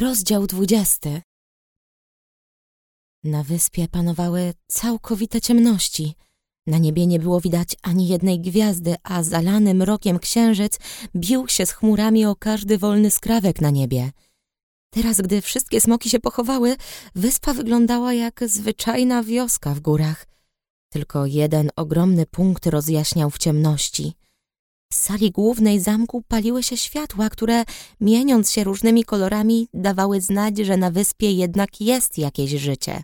Rozdział dwudziesty Na wyspie panowały całkowite ciemności. Na niebie nie było widać ani jednej gwiazdy, a zalany mrokiem księżyc bił się z chmurami o każdy wolny skrawek na niebie. Teraz, gdy wszystkie smoki się pochowały, wyspa wyglądała jak zwyczajna wioska w górach. Tylko jeden ogromny punkt rozjaśniał w ciemności – w sali głównej zamku paliły się światła, które, mieniąc się różnymi kolorami, dawały znać, że na wyspie jednak jest jakieś życie.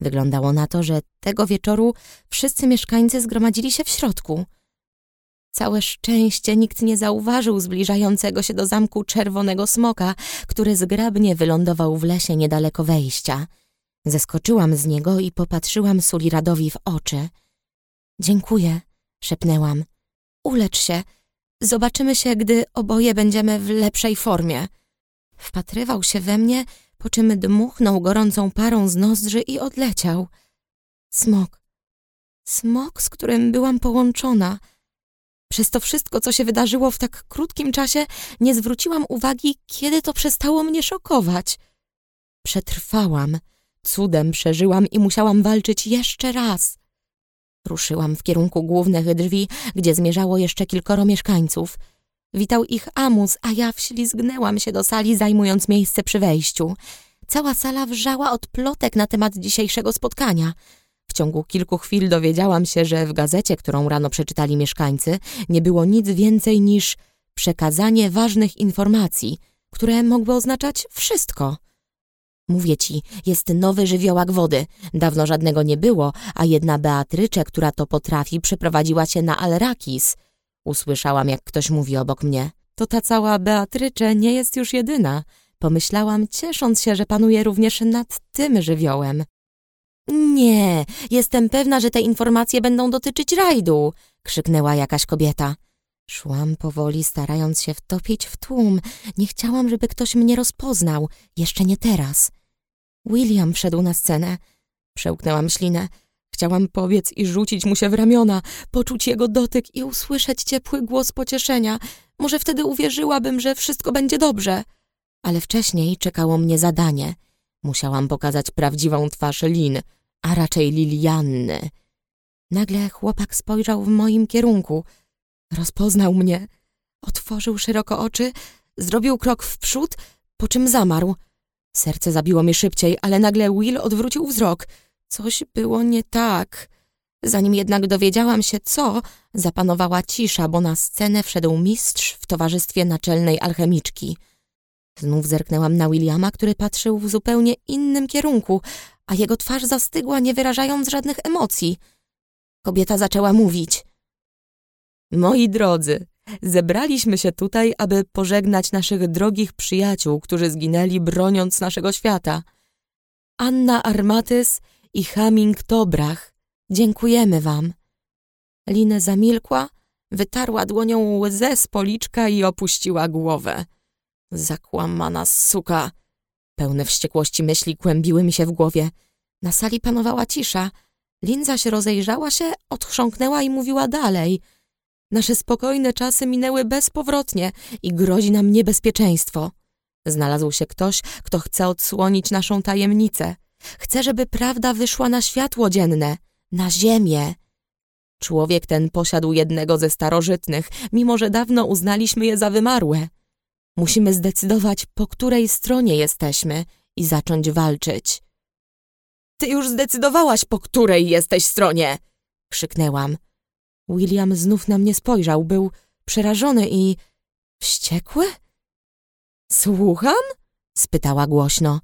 Wyglądało na to, że tego wieczoru wszyscy mieszkańcy zgromadzili się w środku. Całe szczęście nikt nie zauważył zbliżającego się do zamku czerwonego smoka, który zgrabnie wylądował w lesie niedaleko wejścia. Zeskoczyłam z niego i popatrzyłam Suliradowi w oczy. Dziękuję, szepnęłam. Ulecz się. Zobaczymy się, gdy oboje będziemy w lepszej formie. Wpatrywał się we mnie, po czym dmuchnął gorącą parą z nozdrzy i odleciał. Smok. Smok, z którym byłam połączona. Przez to wszystko, co się wydarzyło w tak krótkim czasie, nie zwróciłam uwagi, kiedy to przestało mnie szokować. Przetrwałam. Cudem przeżyłam i musiałam walczyć jeszcze raz. Ruszyłam w kierunku głównych drzwi, gdzie zmierzało jeszcze kilkoro mieszkańców. Witał ich Amus, a ja wślizgnęłam się do sali, zajmując miejsce przy wejściu. Cała sala wrzała od plotek na temat dzisiejszego spotkania. W ciągu kilku chwil dowiedziałam się, że w gazecie, którą rano przeczytali mieszkańcy, nie było nic więcej niż przekazanie ważnych informacji, które mogły oznaczać wszystko. Mówię ci, jest nowy żywiołak wody. Dawno żadnego nie było, a jedna Beatrycze, która to potrafi, przeprowadziła się na Alrakis. Usłyszałam, jak ktoś mówi obok mnie. To ta cała Beatrycze nie jest już jedyna. Pomyślałam, ciesząc się, że panuje również nad tym żywiołem. Nie, jestem pewna, że te informacje będą dotyczyć rajdu, krzyknęła jakaś kobieta. Szłam powoli, starając się wtopić w tłum. Nie chciałam, żeby ktoś mnie rozpoznał. Jeszcze nie teraz. William wszedł na scenę. Przełknęłam ślinę. Chciałam powiedz i rzucić mu się w ramiona, poczuć jego dotyk i usłyszeć ciepły głos pocieszenia. Może wtedy uwierzyłabym, że wszystko będzie dobrze. Ale wcześniej czekało mnie zadanie. Musiałam pokazać prawdziwą twarz Lin, a raczej Lilianny. Nagle chłopak spojrzał w moim kierunku – Rozpoznał mnie. Otworzył szeroko oczy, zrobił krok w przód, po czym zamarł. Serce zabiło mi szybciej, ale nagle Will odwrócił wzrok. Coś było nie tak. Zanim jednak dowiedziałam się co, zapanowała cisza, bo na scenę wszedł mistrz w towarzystwie naczelnej alchemiczki. Znów zerknęłam na Williama, który patrzył w zupełnie innym kierunku, a jego twarz zastygła, nie wyrażając żadnych emocji. Kobieta zaczęła mówić. Moi drodzy, zebraliśmy się tutaj, aby pożegnać naszych drogich przyjaciół, którzy zginęli broniąc naszego świata. Anna Armatys i Haming Tobrach, dziękujemy wam. Linę zamilkła, wytarła dłonią łzę z policzka i opuściła głowę. Zakłamana suka. Pełne wściekłości myśli kłębiły mi się w głowie. Na sali panowała cisza. Lin zaś rozejrzała się, odchrząknęła i mówiła dalej – Nasze spokojne czasy minęły bezpowrotnie i grozi nam niebezpieczeństwo. Znalazł się ktoś, kto chce odsłonić naszą tajemnicę. Chce, żeby prawda wyszła na światło dzienne, na ziemię. Człowiek ten posiadł jednego ze starożytnych, mimo że dawno uznaliśmy je za wymarłe. Musimy zdecydować, po której stronie jesteśmy i zacząć walczyć. Ty już zdecydowałaś, po której jesteś stronie! krzyknęłam. William znów na mnie spojrzał. Był przerażony i... wściekły? Słucham? spytała głośno.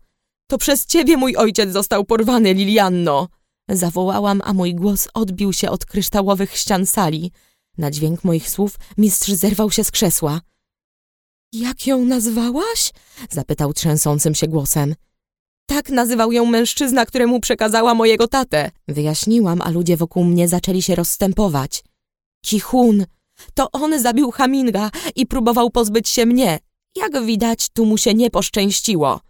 To przez ciebie mój ojciec został porwany, Lilianno! Zawołałam, a mój głos odbił się od kryształowych ścian sali. Na dźwięk moich słów mistrz zerwał się z krzesła. Jak ją nazwałaś? zapytał trzęsącym się głosem. Tak nazywał ją mężczyzna, któremu przekazała mojego tatę. Wyjaśniłam, a ludzie wokół mnie zaczęli się rozstępować. Kichun. To on zabił Haminga i próbował pozbyć się mnie. Jak widać, tu mu się nie poszczęściło.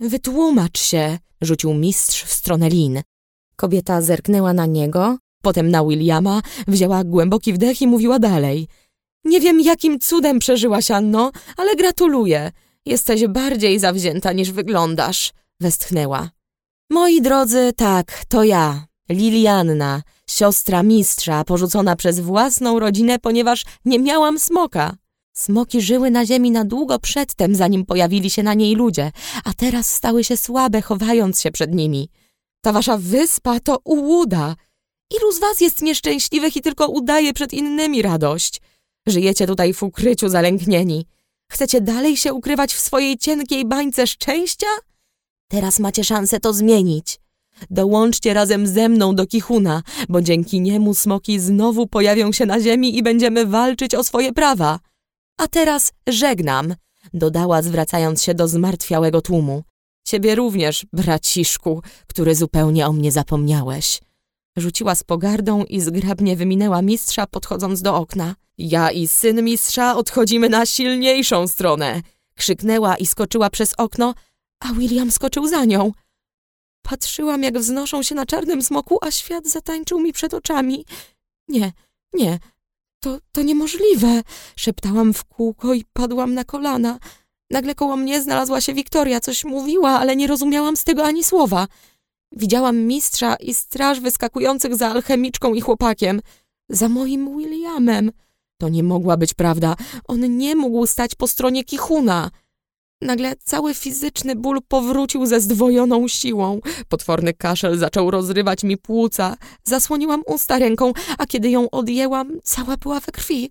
Wytłumacz się, rzucił mistrz w stronę Lin. Kobieta zerknęła na niego, potem na Williama, wzięła głęboki wdech i mówiła dalej. Nie wiem, jakim cudem przeżyłaś, Anno, ale gratuluję. Jesteś bardziej zawzięta niż wyglądasz, westchnęła. Moi drodzy, tak, to ja, Lilianna, siostra mistrza, porzucona przez własną rodzinę, ponieważ nie miałam smoka. Smoki żyły na ziemi na długo przedtem, zanim pojawili się na niej ludzie, a teraz stały się słabe, chowając się przed nimi. Ta wasza wyspa to ułuda. Ilu z was jest nieszczęśliwych i tylko udaje przed innymi radość? Żyjecie tutaj w ukryciu zalęknieni. Chcecie dalej się ukrywać w swojej cienkiej bańce szczęścia? Teraz macie szansę to zmienić. Dołączcie razem ze mną do Kichuna, bo dzięki niemu smoki znowu pojawią się na ziemi i będziemy walczyć o swoje prawa. A teraz żegnam, dodała zwracając się do zmartwiałego tłumu. Ciebie również, braciszku, który zupełnie o mnie zapomniałeś. Rzuciła z pogardą i zgrabnie wyminęła mistrza, podchodząc do okna. Ja i syn mistrza odchodzimy na silniejszą stronę. Krzyknęła i skoczyła przez okno, a William skoczył za nią. Patrzyłam, jak wznoszą się na czarnym smoku, a świat zatańczył mi przed oczami. Nie, nie, to, to niemożliwe, szeptałam w kółko i padłam na kolana. Nagle koło mnie znalazła się Wiktoria, coś mówiła, ale nie rozumiałam z tego ani słowa. Widziałam mistrza i straż wyskakujących za alchemiczką i chłopakiem. Za moim Williamem. To nie mogła być prawda. On nie mógł stać po stronie Kichuna. Nagle cały fizyczny ból powrócił ze zdwojoną siłą. Potworny kaszel zaczął rozrywać mi płuca. Zasłoniłam usta ręką, a kiedy ją odjęłam, cała była we krwi.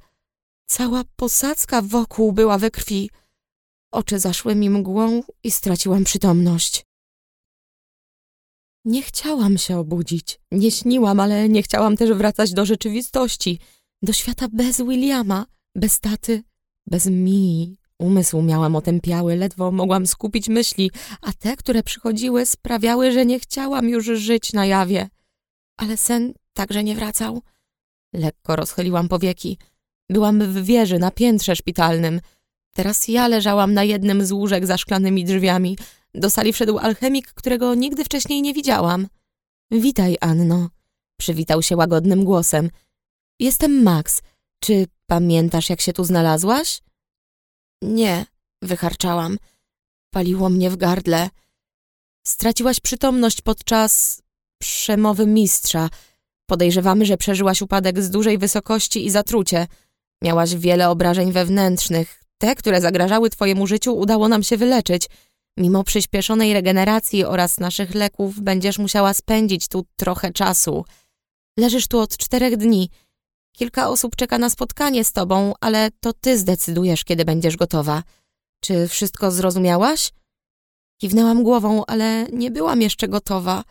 Cała posadzka wokół była we krwi. Oczy zaszły mi mgłą i straciłam przytomność. Nie chciałam się obudzić. Nie śniłam, ale nie chciałam też wracać do rzeczywistości. Do świata bez Williama, bez taty, bez Mii. Umysł miałam otępiały, ledwo mogłam skupić myśli, a te, które przychodziły, sprawiały, że nie chciałam już żyć na jawie. Ale sen także nie wracał. Lekko rozchyliłam powieki. Byłam w wieży na piętrze szpitalnym. Teraz ja leżałam na jednym z łóżek za szklanymi drzwiami. Do sali wszedł alchemik, którego nigdy wcześniej nie widziałam. Witaj, Anno. Przywitał się łagodnym głosem. Jestem Max. Czy pamiętasz, jak się tu znalazłaś? Nie, wycharczałam. Paliło mnie w gardle. Straciłaś przytomność podczas przemowy mistrza. Podejrzewamy, że przeżyłaś upadek z dużej wysokości i zatrucie. Miałaś wiele obrażeń wewnętrznych. Te, które zagrażały twojemu życiu, udało nam się wyleczyć. Mimo przyspieszonej regeneracji oraz naszych leków będziesz musiała spędzić tu trochę czasu. Leżysz tu od czterech dni – Kilka osób czeka na spotkanie z tobą, ale to ty zdecydujesz, kiedy będziesz gotowa. Czy wszystko zrozumiałaś? Kiwnęłam głową, ale nie byłam jeszcze gotowa.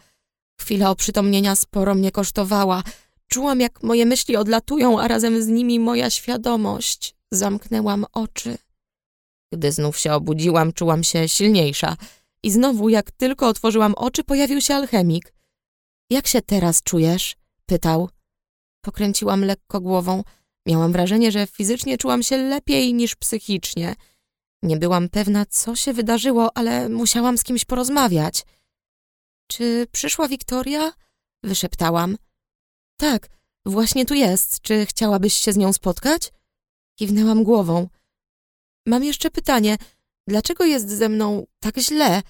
Chwila oprzytomnienia sporo mnie kosztowała. Czułam, jak moje myśli odlatują, a razem z nimi moja świadomość. Zamknęłam oczy. Gdy znów się obudziłam, czułam się silniejsza. I znowu, jak tylko otworzyłam oczy, pojawił się alchemik. Jak się teraz czujesz? pytał. Pokręciłam lekko głową. Miałam wrażenie, że fizycznie czułam się lepiej niż psychicznie. Nie byłam pewna, co się wydarzyło, ale musiałam z kimś porozmawiać. Czy przyszła Wiktoria? Wyszeptałam. Tak, właśnie tu jest. Czy chciałabyś się z nią spotkać? Kiwnęłam głową. Mam jeszcze pytanie. Dlaczego jest ze mną tak źle?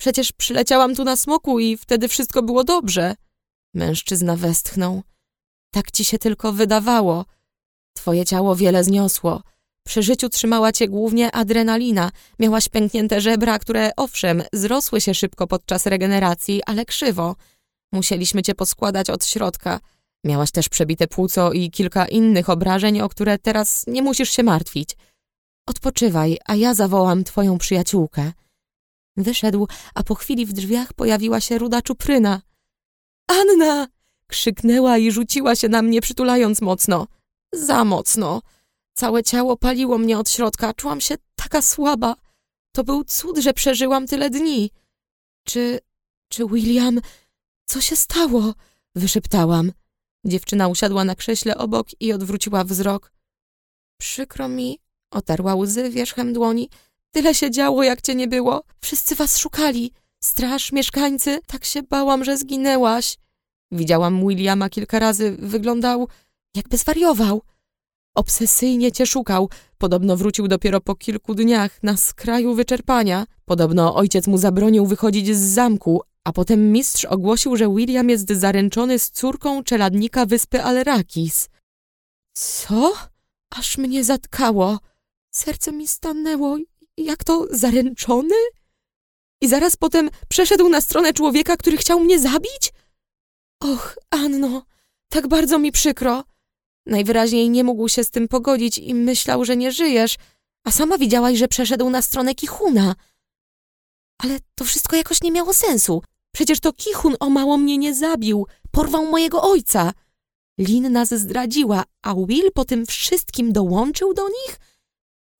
Przecież przyleciałam tu na smoku i wtedy wszystko było dobrze. Mężczyzna westchnął. Tak ci się tylko wydawało. Twoje ciało wiele zniosło. Przy życiu trzymała cię głównie adrenalina. Miałaś pęknięte żebra, które owszem, zrosły się szybko podczas regeneracji, ale krzywo. Musieliśmy cię poskładać od środka. Miałaś też przebite płuco i kilka innych obrażeń, o które teraz nie musisz się martwić. Odpoczywaj, a ja zawołam twoją przyjaciółkę. Wyszedł, a po chwili w drzwiach pojawiła się ruda czupryna. Anna! Krzyknęła i rzuciła się na mnie, przytulając mocno. Za mocno. Całe ciało paliło mnie od środka. Czułam się taka słaba. To był cud, że przeżyłam tyle dni. Czy... czy William... Co się stało? Wyszeptałam. Dziewczyna usiadła na krześle obok i odwróciła wzrok. Przykro mi, otarła łzy wierzchem dłoni. Tyle się działo, jak cię nie było. Wszyscy was szukali. Straż, mieszkańcy. Tak się bałam, że zginęłaś. Widziałam Williama kilka razy. Wyglądał, jakby zwariował. Obsesyjnie cię szukał. Podobno wrócił dopiero po kilku dniach, na skraju wyczerpania. Podobno ojciec mu zabronił wychodzić z zamku, a potem mistrz ogłosił, że William jest zaręczony z córką czeladnika wyspy Alrakis. Co? Aż mnie zatkało. Serce mi stanęło. Jak to zaręczony? I zaraz potem przeszedł na stronę człowieka, który chciał mnie zabić? Och, Anno, tak bardzo mi przykro. Najwyraźniej nie mógł się z tym pogodzić i myślał, że nie żyjesz, a sama widziałaś, że przeszedł na stronę Kichuna. Ale to wszystko jakoś nie miało sensu. Przecież to Kichun o mało mnie nie zabił, porwał mojego ojca. Lin nas zdradziła, a Will po tym wszystkim dołączył do nich?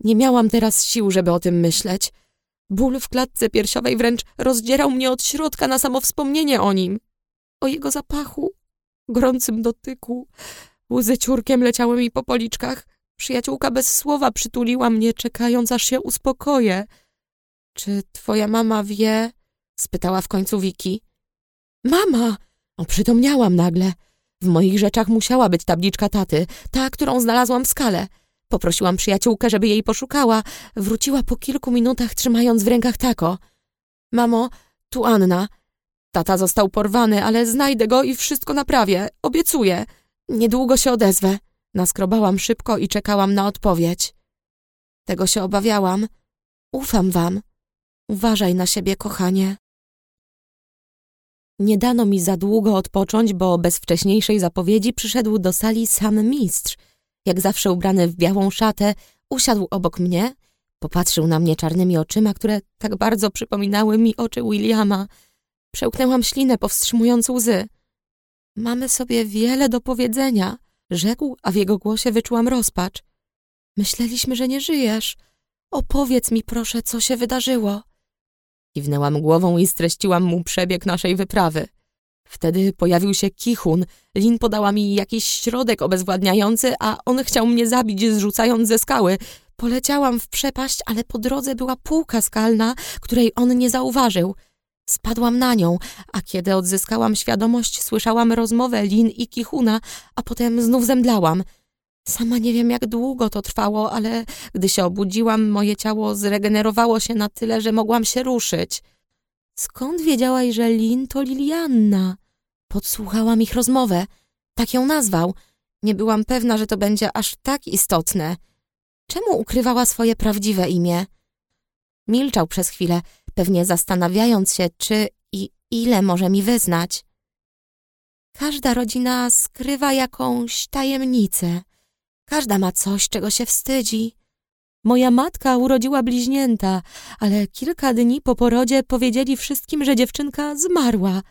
Nie miałam teraz sił, żeby o tym myśleć. Ból w klatce piersiowej wręcz rozdzierał mnie od środka na samo wspomnienie o nim. O jego zapachu, gorącym dotyku. Łzy ciurkiem leciały mi po policzkach. Przyjaciółka bez słowa przytuliła mnie, czekając aż się uspokoję. Czy twoja mama wie? spytała w końcu Wiki. Mama! Oprzytomniałam nagle. W moich rzeczach musiała być tabliczka taty, ta, którą znalazłam w skale. Poprosiłam przyjaciółkę, żeby jej poszukała. Wróciła po kilku minutach, trzymając w rękach tako. Mamo, tu Anna. Tata został porwany, ale znajdę go i wszystko naprawię. Obiecuję. Niedługo się odezwę. Naskrobałam szybko i czekałam na odpowiedź. Tego się obawiałam. Ufam wam. Uważaj na siebie, kochanie. Nie dano mi za długo odpocząć, bo bez wcześniejszej zapowiedzi przyszedł do sali sam mistrz. Jak zawsze ubrany w białą szatę, usiadł obok mnie, popatrzył na mnie czarnymi oczyma, które tak bardzo przypominały mi oczy Williama. Przełknęłam ślinę, powstrzymując łzy. Mamy sobie wiele do powiedzenia, rzekł, a w jego głosie wyczułam rozpacz. Myśleliśmy, że nie żyjesz. Opowiedz mi proszę, co się wydarzyło. Kiwnęłam głową i streściłam mu przebieg naszej wyprawy. Wtedy pojawił się Kichun. Lin podała mi jakiś środek obezwładniający, a on chciał mnie zabić, zrzucając ze skały. Poleciałam w przepaść, ale po drodze była półka skalna, której on nie zauważył. Spadłam na nią, a kiedy odzyskałam świadomość, słyszałam rozmowę Lin i Kichuna, a potem znów zemdlałam. Sama nie wiem, jak długo to trwało, ale gdy się obudziłam, moje ciało zregenerowało się na tyle, że mogłam się ruszyć. Skąd wiedziałaś, że Lin to Lilianna? Podsłuchałam ich rozmowę. Tak ją nazwał. Nie byłam pewna, że to będzie aż tak istotne. Czemu ukrywała swoje prawdziwe imię? Milczał przez chwilę, pewnie zastanawiając się, czy i ile może mi wyznać. Każda rodzina skrywa jakąś tajemnicę. Każda ma coś, czego się wstydzi. Moja matka urodziła bliźnięta, ale kilka dni po porodzie powiedzieli wszystkim, że dziewczynka zmarła.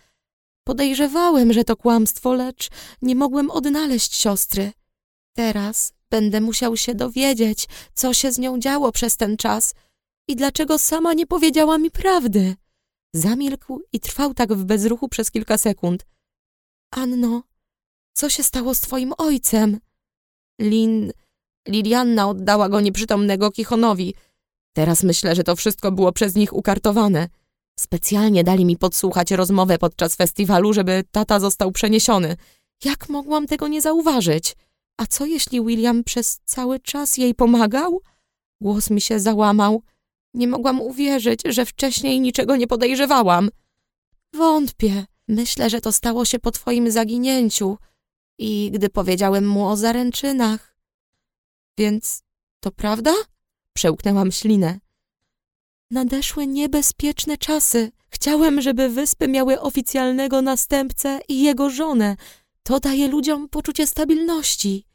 Podejrzewałem, że to kłamstwo, lecz nie mogłem odnaleźć siostry. Teraz będę musiał się dowiedzieć, co się z nią działo przez ten czas i dlaczego sama nie powiedziała mi prawdy. Zamilkł i trwał tak w bezruchu przez kilka sekund. Anno, co się stało z twoim ojcem? Lin... Lilianna oddała go nieprzytomnego Kichonowi. Teraz myślę, że to wszystko było przez nich ukartowane. Specjalnie dali mi podsłuchać rozmowę podczas festiwalu, żeby tata został przeniesiony. Jak mogłam tego nie zauważyć? A co jeśli William przez cały czas jej pomagał? Głos mi się załamał. Nie mogłam uwierzyć, że wcześniej niczego nie podejrzewałam. Wątpię. Myślę, że to stało się po twoim zaginięciu i gdy powiedziałem mu o zaręczynach. Więc to prawda? Przełknęłam ślinę. Nadeszły niebezpieczne czasy. Chciałem, żeby wyspy miały oficjalnego następcę i jego żonę. To daje ludziom poczucie stabilności.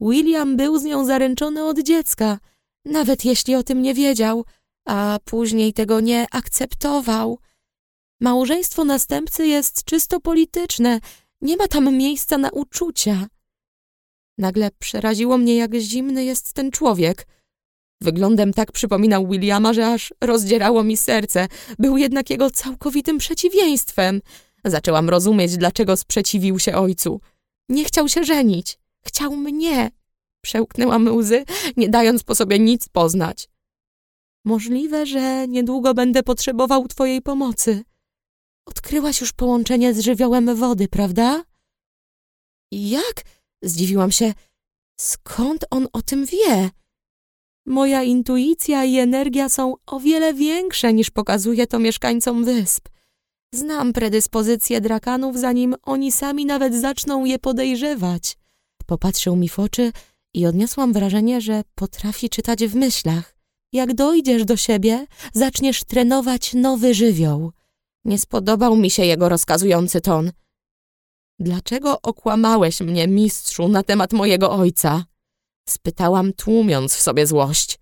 William był z nią zaręczony od dziecka, nawet jeśli o tym nie wiedział, a później tego nie akceptował. Małżeństwo następcy jest czysto polityczne, nie ma tam miejsca na uczucia. Nagle przeraziło mnie, jak zimny jest ten człowiek. Wyglądem tak przypominał Williama, że aż rozdzierało mi serce. Był jednak jego całkowitym przeciwieństwem. Zaczęłam rozumieć, dlaczego sprzeciwił się ojcu. Nie chciał się żenić. Chciał mnie. Przełknęłam łzy, nie dając po sobie nic poznać. Możliwe, że niedługo będę potrzebował twojej pomocy. Odkryłaś już połączenie z żywiołem wody, prawda? Jak? Zdziwiłam się. Skąd on o tym wie? Moja intuicja i energia są o wiele większe niż pokazuje to mieszkańcom wysp. Znam predyspozycje drakanów, zanim oni sami nawet zaczną je podejrzewać. Popatrzył mi w oczy i odniosłam wrażenie, że potrafi czytać w myślach. Jak dojdziesz do siebie, zaczniesz trenować nowy żywioł. Nie spodobał mi się jego rozkazujący ton. Dlaczego okłamałeś mnie, mistrzu, na temat mojego ojca? Spytałam, tłumiąc w sobie złość.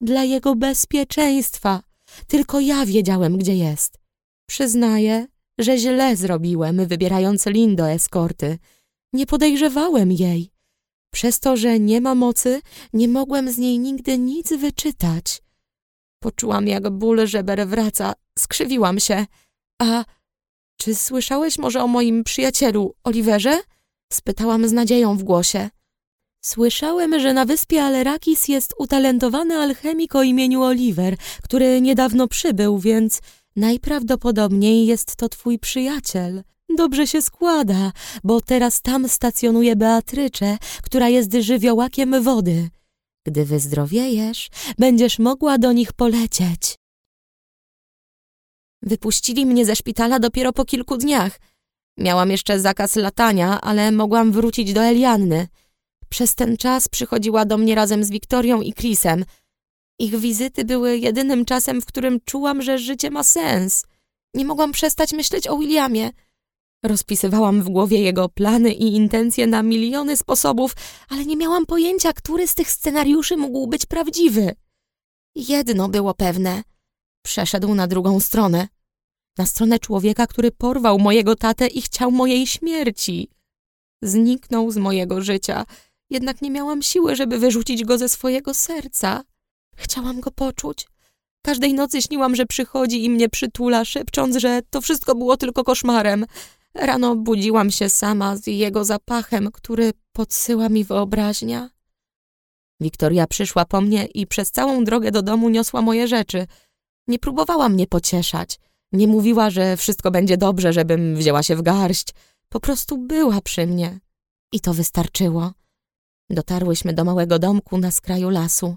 Dla jego bezpieczeństwa. Tylko ja wiedziałem, gdzie jest. Przyznaję, że źle zrobiłem, wybierając Lin do eskorty. Nie podejrzewałem jej. Przez to, że nie ma mocy, nie mogłem z niej nigdy nic wyczytać. Poczułam, jak ból żeber wraca. Skrzywiłam się. A czy słyszałeś może o moim przyjacielu, Oliverze? Spytałam z nadzieją w głosie. Słyszałem, że na wyspie Alerakis jest utalentowany alchemik o imieniu Oliver, który niedawno przybył, więc najprawdopodobniej jest to twój przyjaciel. Dobrze się składa, bo teraz tam stacjonuje Beatrycze, która jest żywiołakiem wody. Gdy wyzdrowiejesz, będziesz mogła do nich polecieć. Wypuścili mnie ze szpitala dopiero po kilku dniach. Miałam jeszcze zakaz latania, ale mogłam wrócić do Elianny. Przez ten czas przychodziła do mnie razem z Wiktorią i Chrisem. Ich wizyty były jedynym czasem, w którym czułam, że życie ma sens. Nie mogłam przestać myśleć o Williamie. Rozpisywałam w głowie jego plany i intencje na miliony sposobów, ale nie miałam pojęcia, który z tych scenariuszy mógł być prawdziwy. Jedno było pewne. Przeszedł na drugą stronę. Na stronę człowieka, który porwał mojego tatę i chciał mojej śmierci. Zniknął z mojego życia, jednak nie miałam siły, żeby wyrzucić go ze swojego serca. Chciałam go poczuć. Każdej nocy śniłam, że przychodzi i mnie przytula, szepcząc, że to wszystko było tylko koszmarem. Rano budziłam się sama z jego zapachem, który podsyła mi wyobraźnia. Wiktoria przyszła po mnie i przez całą drogę do domu niosła moje rzeczy. Nie próbowała mnie pocieszać. Nie mówiła, że wszystko będzie dobrze, żebym wzięła się w garść. Po prostu była przy mnie. I to wystarczyło. Dotarłyśmy do małego domku na skraju lasu.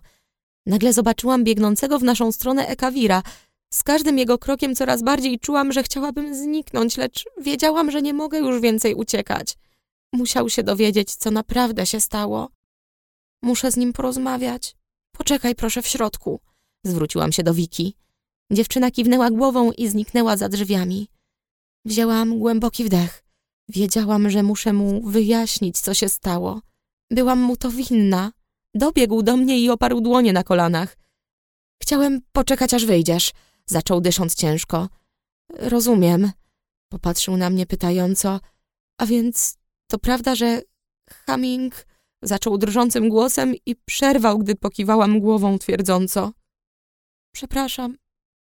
Nagle zobaczyłam biegnącego w naszą stronę Ekawira. Z każdym jego krokiem coraz bardziej czułam, że chciałabym zniknąć, lecz wiedziałam, że nie mogę już więcej uciekać. Musiał się dowiedzieć, co naprawdę się stało. Muszę z nim porozmawiać. Poczekaj proszę w środku. Zwróciłam się do Wiki. Dziewczyna kiwnęła głową i zniknęła za drzwiami. Wzięłam głęboki wdech. Wiedziałam, że muszę mu wyjaśnić, co się stało. Byłam mu to winna. Dobiegł do mnie i oparł dłonie na kolanach. Chciałem poczekać, aż wyjdziesz, zaczął dysząc ciężko. Rozumiem. Popatrzył na mnie pytająco. A więc to prawda, że Hamming zaczął drżącym głosem i przerwał, gdy pokiwałam głową twierdząco. Przepraszam.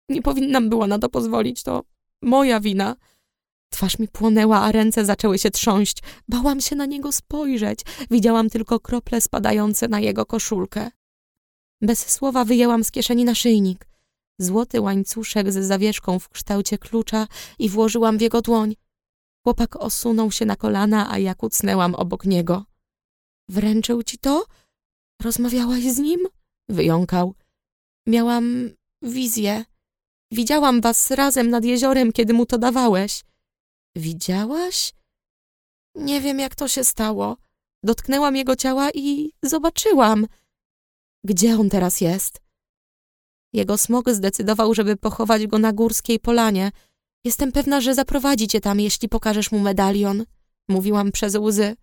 Nie powinnam była na to pozwolić. To moja wina. Twarz mi płonęła, a ręce zaczęły się trząść. Bałam się na niego spojrzeć. Widziałam tylko krople spadające na jego koszulkę. Bez słowa wyjęłam z kieszeni naszyjnik. Złoty łańcuszek z zawieszką w kształcie klucza i włożyłam w jego dłoń. Chłopak osunął się na kolana, a ja kucnęłam obok niego. Wręczył ci to? Rozmawiałaś z nim? Wyjąkał. Miałam wizję. Widziałam was razem nad jeziorem, kiedy mu to dawałeś. Widziałaś? Nie wiem, jak to się stało. Dotknęłam jego ciała i zobaczyłam. Gdzie on teraz jest? Jego smog zdecydował, żeby pochować go na górskiej polanie. Jestem pewna, że zaprowadzi cię tam, jeśli pokażesz mu medalion. Mówiłam przez łzy.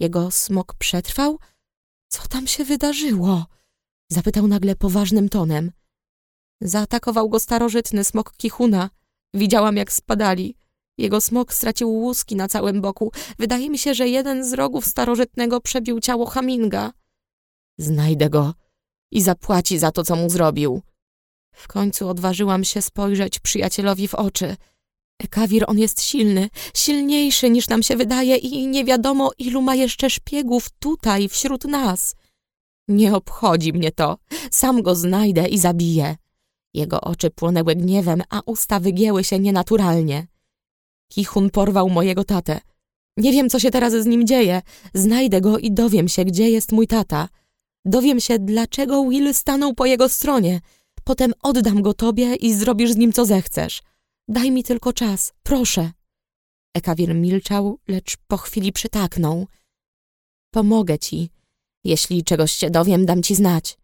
Jego smok przetrwał? Co tam się wydarzyło? Zapytał nagle poważnym tonem. Zaatakował go starożytny smok Kichuna. Widziałam, jak spadali. Jego smok stracił łuski na całym boku. Wydaje mi się, że jeden z rogów starożytnego przebił ciało Haminga. Znajdę go i zapłaci za to, co mu zrobił. W końcu odważyłam się spojrzeć przyjacielowi w oczy. Ekawir on jest silny, silniejszy niż nam się wydaje i nie wiadomo, ilu ma jeszcze szpiegów tutaj, wśród nas. Nie obchodzi mnie to. Sam go znajdę i zabiję. Jego oczy płonęły gniewem, a usta wygięły się nienaturalnie. Kichun porwał mojego tatę. Nie wiem, co się teraz z nim dzieje. Znajdę go i dowiem się, gdzie jest mój tata. Dowiem się, dlaczego Will stanął po jego stronie. Potem oddam go tobie i zrobisz z nim, co zechcesz. Daj mi tylko czas, proszę. Ekawir milczał, lecz po chwili przytaknął. Pomogę ci. Jeśli czegoś się dowiem, dam ci znać.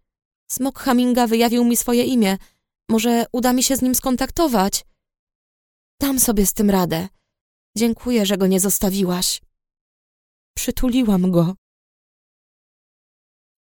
Smok Haminga wyjawił mi swoje imię. Może uda mi się z nim skontaktować? Dam sobie z tym radę. Dziękuję, że go nie zostawiłaś. Przytuliłam go.